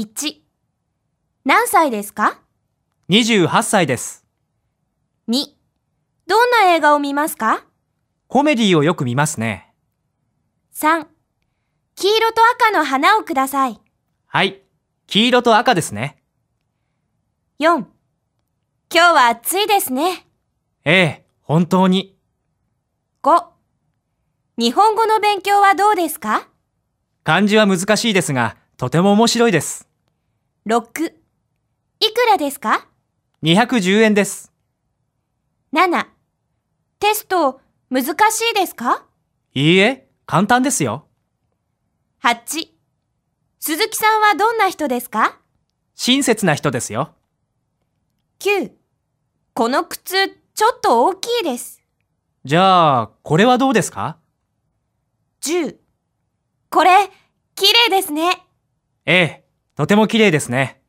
1、何歳ですか？28歳です。?2、どんな映画を見ますか？コメディをよく見ますね。?3、黄色と赤の花をください。はい。黄色と赤ですね。4、今日は暑いですね。ええ、本当に。5、日本語の勉強はどうですか？漢字は難しいですが、とても面白いです。?6、いくらですか？210円です。?7、テスト難しいですか？いいえ、簡単ですよ。?8、鈴木さんはどんな人ですか？親切な人ですよ。?9、この靴ちょっと大きいです。じゃあ、これはどうですか？10、これ綺麗ですね。ええ、とても綺麗ですね。